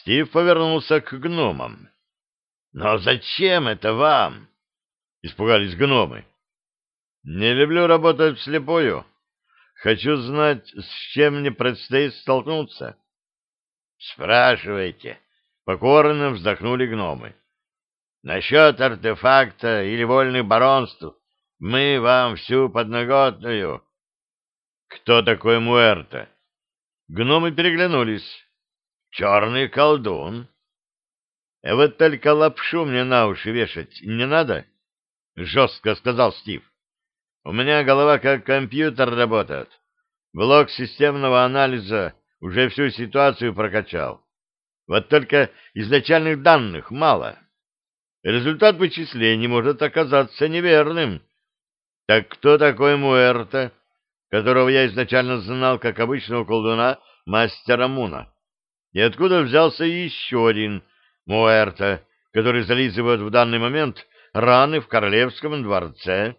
Стив повернулся к гномам. «Но зачем это вам?» — испугались гномы. «Не люблю работать вслепую. Хочу знать, с чем мне предстоит столкнуться». «Спрашивайте», — покорно вздохнули гномы. «Насчет артефакта или вольных баронств мы вам всю подноготную». «Кто такой Муэрто?» Гномы переглянулись. «Черный колдун». «Вот только лапшу мне на уши вешать не надо?» — жестко сказал Стив. «У меня голова как компьютер работает. Блок системного анализа уже всю ситуацию прокачал. Вот только изначальных данных мало. Результат вычислений может оказаться неверным. Так кто такой Муэрто, которого я изначально знал как обычного колдуна мастера Муна? И откуда взялся еще один Муэрто, который зализывает в данный момент раны в королевском дворце?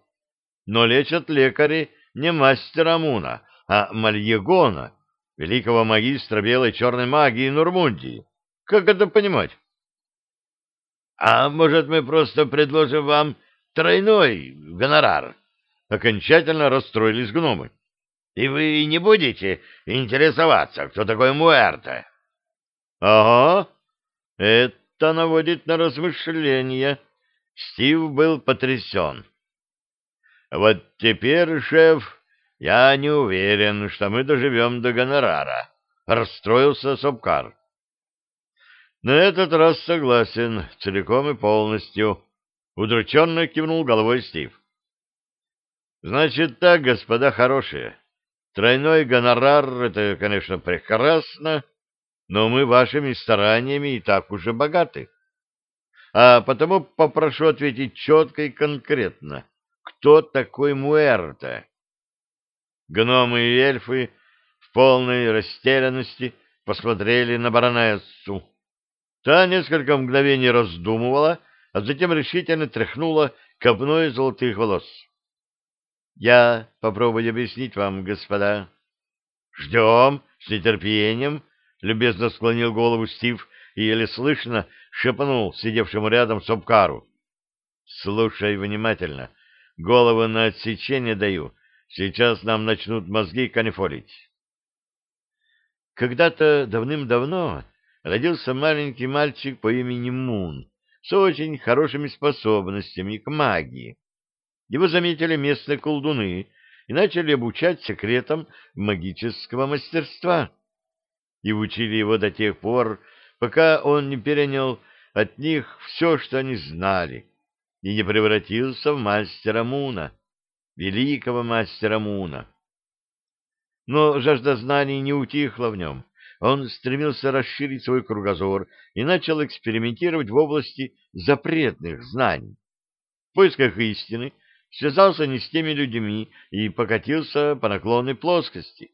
Но лечат лекари не мастера Муна, а Мальегона, великого магистра белой черной магии Нурмундии. Как это понимать? — А может, мы просто предложим вам тройной гонорар? Окончательно расстроились гномы. — И вы не будете интересоваться, кто такой Муэрто? — Ага, это наводит на размышления. Стив был потрясен. — Вот теперь, шеф, я не уверен, что мы доживем до гонорара, — расстроился Сопкар. На этот раз согласен, целиком и полностью. Удрученно кивнул головой Стив. Значит так, господа хорошие, тройной гонорар — это, конечно, прекрасно, но мы вашими стараниями и так уже богаты. А потому попрошу ответить четко и конкретно, кто такой Муэрто? Гномы и эльфы в полной растерянности посмотрели на баронессу. Та несколько мгновений раздумывала, а затем решительно тряхнула копной золотых волос. — Я попробую объяснить вам, господа. — Ждем с нетерпением, — любезно склонил голову Стив и еле слышно шепнул сидевшему рядом Сопкару. — Слушай внимательно. Голову на отсечение даю. Сейчас нам начнут мозги канифолить. Когда-то давным-давно родился маленький мальчик по имени Мун с очень хорошими способностями к магии. Его заметили местные колдуны и начали обучать секретам магического мастерства. И учили его до тех пор, пока он не перенял от них все, что они знали, и не превратился в мастера Муна, великого мастера Муна. Но жажда знаний не утихла в нем. Он стремился расширить свой кругозор и начал экспериментировать в области запретных знаний. В поисках истины связался не с теми людьми и покатился по наклонной плоскости.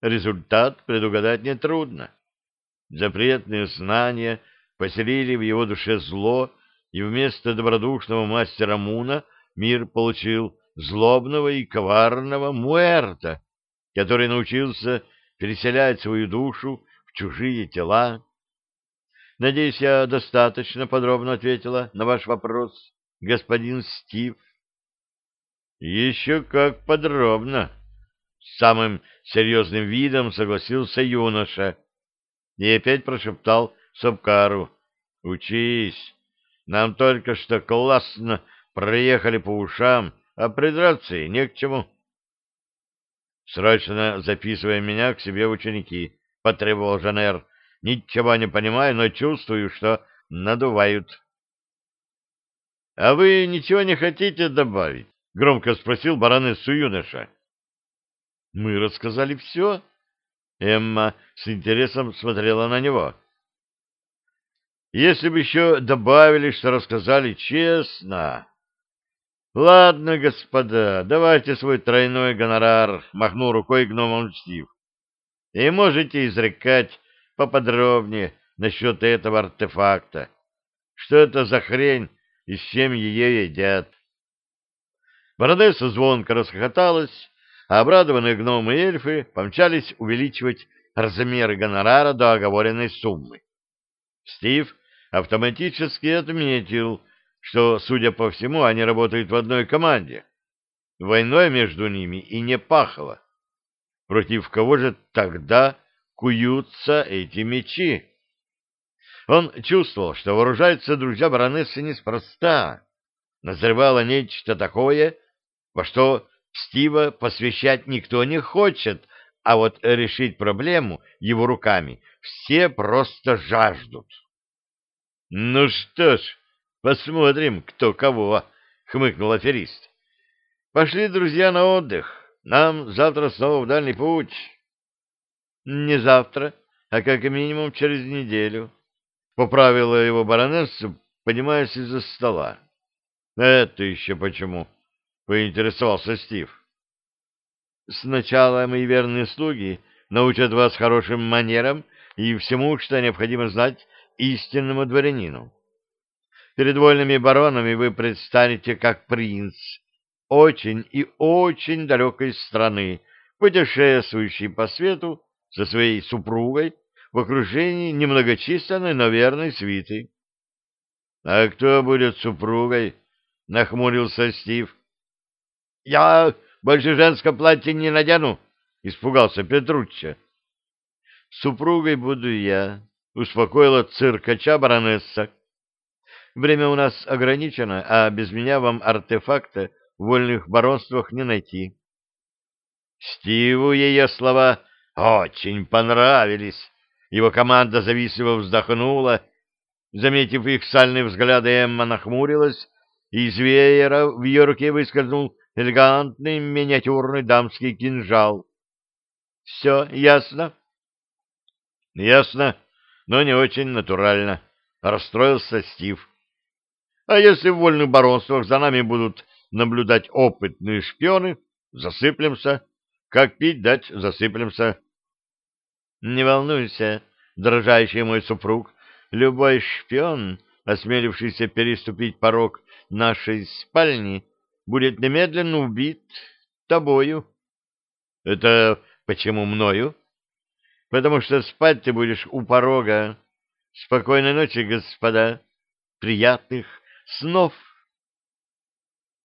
Результат предугадать нетрудно. Запретные знания поселили в его душе зло, и вместо добродушного мастера Муна мир получил злобного и коварного Муэрта, который научился переселять свою душу в чужие тела. Надеюсь, я достаточно подробно ответила на ваш вопрос, господин Стив. Еще как подробно. С самым серьезным видом согласился юноша и опять прошептал Сапкару. Учись. Нам только что классно проехали по ушам, а придраться не к чему. Срочно записывай меня к себе ученики, — потребовал Жанер. Ничего не понимаю, но чувствую, что надувают. — А вы ничего не хотите добавить? — громко спросил баронессу юноша. — Мы рассказали все. Эмма с интересом смотрела на него. — Если бы еще добавили, что рассказали честно... Ладно, господа, давайте свой тройной гонорар, махнул рукой гномом Стив. И можете изрекать поподробнее насчет этого артефакта. Что это за хрень и с чем ее едят? Баронесса звонко расхохоталась, обрадованные гномы и эльфы помчались увеличивать размеры гонорара до оговоренной суммы. Стив автоматически отметил, что, судя по всему, они работают в одной команде. Войной между ними и не пахло. Против кого же тогда куются эти мечи? Он чувствовал, что вооружаются друзья баронессы неспроста. Назревало нечто такое, во что Стива посвящать никто не хочет, а вот решить проблему его руками все просто жаждут. — Ну что ж, посмотрим, кто кого, — хмыкнул аферист. — Пошли, друзья, на отдых. Нам завтра снова в дальний путь. — Не завтра, а как минимум через неделю, — поправила его баронесса, поднимаясь из-за стола. — Это еще почему? — поинтересовался Стив. — Сначала мои верные слуги научат вас хорошим манерам и всему, что необходимо знать истинному дворянину. Перед вольными баронами вы предстанете как принц очень и очень далекой страны, путешествующий по свету со своей супругой в окружении немногочисленной, но верной свиты. — А кто будет супругой? — нахмурился Стив. — Я больше женское платье не надену, — испугался Петручча. — Супругой буду я, — успокоила циркача баронесса. — Время у нас ограничено, а без меня вам артефакта в вольных баронствах не найти. Стиву ее слова очень понравились. Его команда завистливо вздохнула. Заметив их сальные взгляды, Эмма нахмурилась, и из веера в ее руке выскользнул элегантный миниатюрный дамский кинжал. — Все ясно? — Ясно, но не очень натурально, — расстроился Стив. — А если в вольных баронствах за нами будут наблюдать опытные шпионы, засыплемся. Как пить дать, засыплемся. Не волнуйся, дрожащий мой супруг, любой шпион, осмелившийся переступить порог нашей спальни, будет немедленно убит тобою. Это почему мною? Потому что спать ты будешь у порога. Спокойной ночи, господа. Приятных снов.